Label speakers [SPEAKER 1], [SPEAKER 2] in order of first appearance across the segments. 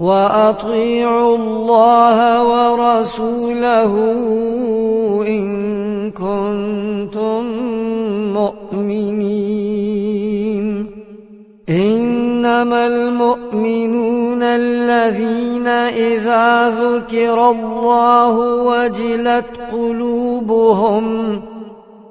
[SPEAKER 1] وأطيعوا الله ورسوله إن كنتم مؤمنين. إنما المؤمنون الذين إذا ذكر الله وجلت قلوبهم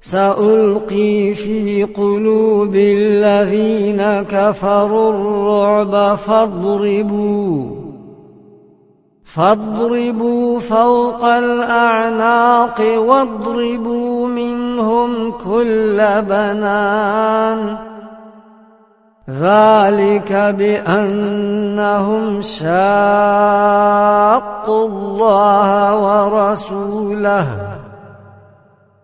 [SPEAKER 1] سألقي في قلوب الذين كفروا الرعب فاضربوا فاضربوا فوق الأعناق واضربوا منهم كل بنان. ذلك بأنهم شاقوا الله ورسوله.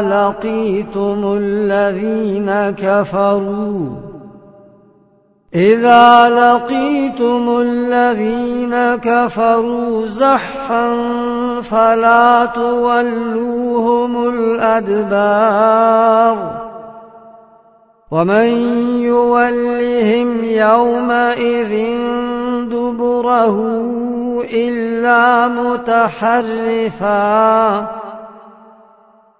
[SPEAKER 1] لقيتم الذين كفروا إذا لقيتم الذين كفروا زحفا فلا تولوهم الأدبار ومن يولهم يومئذ دبره إلا متحرفا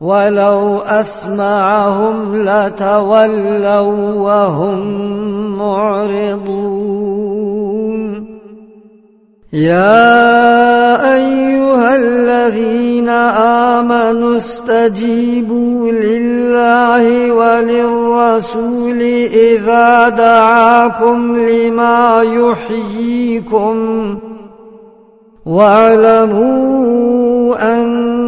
[SPEAKER 1] ولو أسمعهم لتولوا وهم معرضون. يا أيها الذين آمنوا استجيبوا لله وللرسول إذا دعاكم لما يحييكم. واعلموا أن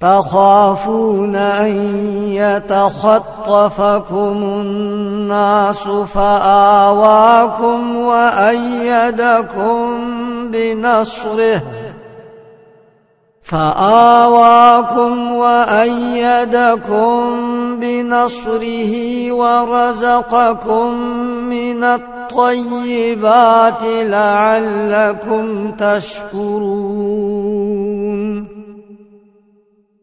[SPEAKER 1] تخافون أن يتخطفكم الناس فآواكم وأيدكم بنصره فآواكم وأيدكم بنصره ورزقكم من الطيبات لعلكم تشكرون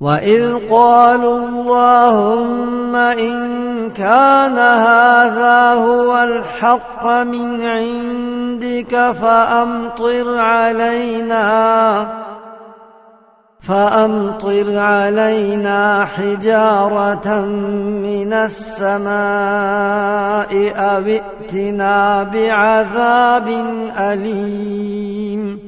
[SPEAKER 1] وإذ قالوا اللهم إن كان هذا هو الحق من عندك فأمطر علينا فأمطر علينا حجارة من السماء أو ائتنا بعذاب أليم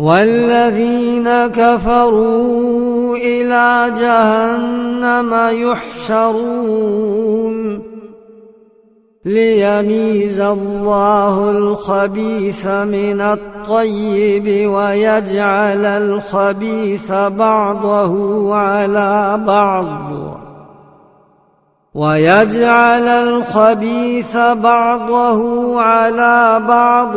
[SPEAKER 1] والذين كفروا إلى جهنم يحشرون. ليميز الله الخبيث من الطيب ويجعل الخبيث بعضه على بعض. ويجعل الخبيث بعضه على بعض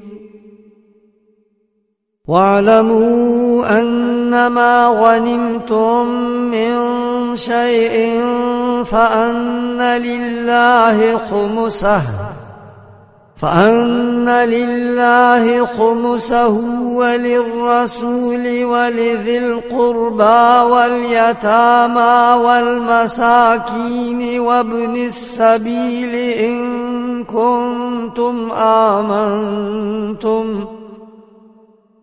[SPEAKER 1] واعلموا أنما غنمتم من شيء فأن لله خمسه فأن لله خمسه وللرسول ولذي القربى واليتامى والمساكين وابن السبيل إن كنتم آمنتم.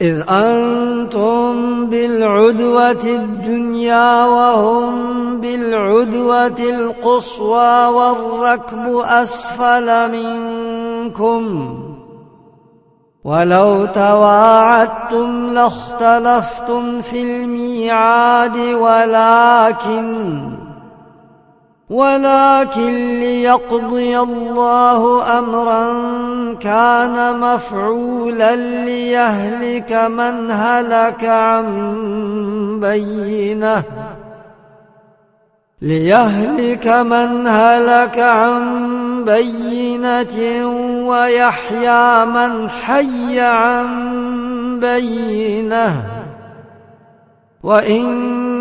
[SPEAKER 1] إذ أنتم بالعدوة الدنيا وهم بالعدوة القصوى والركب أسفل منكم ولو تواعدتم لاختلفتم في الميعاد ولكن ولكن ليقضي الله أمرا كان مفعولا ليهلك من هلك عن بينة. ليهلك من هلك عن بينة ويحيى من حي عن بينة. وإن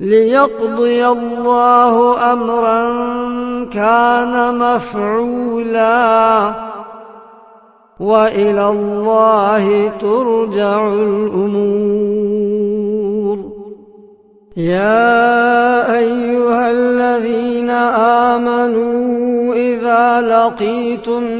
[SPEAKER 1] ليقضي الله أمرا كان مفعولا. وإلى الله ترجع الأمور. يا أيها الذين آمنوا إذا لقيتم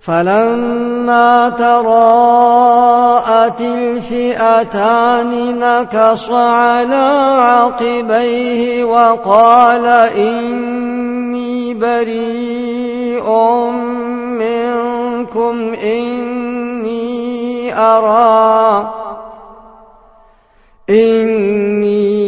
[SPEAKER 1] فلما تراءت الفئتان نكص على عقبيه وقال إني بريء منكم إني أرى إني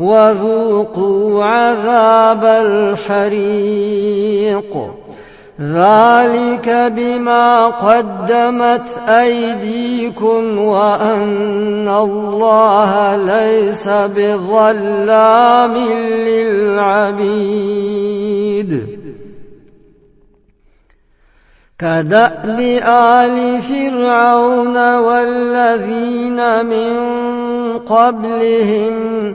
[SPEAKER 1] وذوقوا عذاب الحريق. ذلك بما قدمت أيديكم وأن الله ليس بظلام للعبيد. كدأب آل فرعون والذين من قبلهم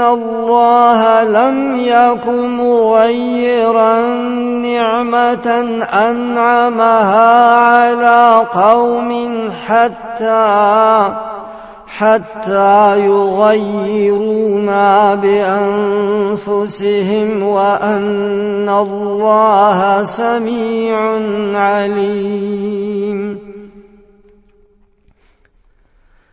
[SPEAKER 1] الله لم يكن مغيرا نعمة أنعمها على قوم حتى حتى يغيروا ما بأنفسهم وأن الله سميع عليم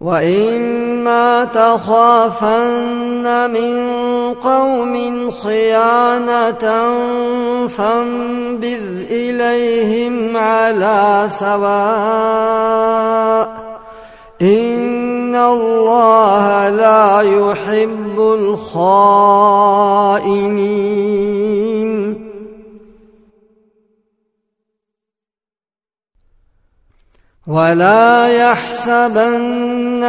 [SPEAKER 1] وإما تخافن من قوم خيانة فانبذ إليهم على سواء إن الله لا يحب الخائنين ولا يحسبن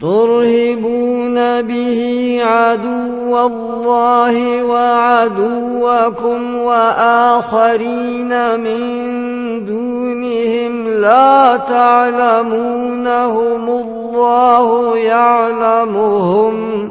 [SPEAKER 1] ترهبون به عدو الله وعدوكم وآخرين من دونهم لا تعلمونهم الله يعلمهم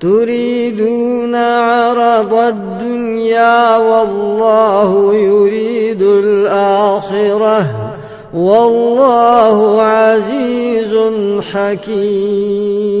[SPEAKER 1] تريدون عرض الدنيا والله يريد الآخرة والله عزيز حكيم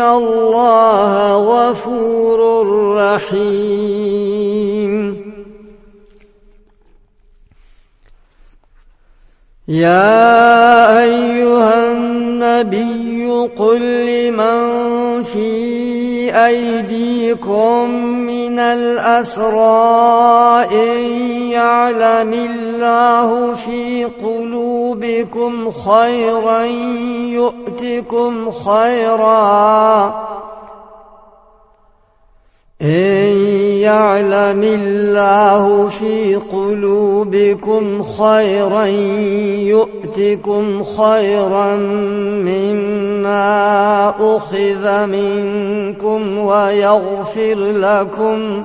[SPEAKER 1] الله غفور رحيم يا أيها النبي قل لمن في أيديكم من الأسرى إن يعلم الله في قلوبكم خيرا يؤتكم خيرا. إن يعلم الله في قلوبكم خيرا يؤتكم خيرا مما أخذ منكم ويغفر لكم.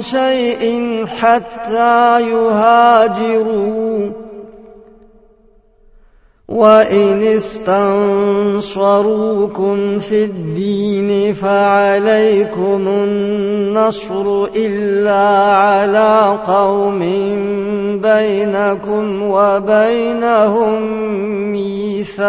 [SPEAKER 1] شيء حتى يهاجروا. وإن استنصروكم في الدين فعليكم النصر إلا على قوم بينكم وبينهم ميثاق.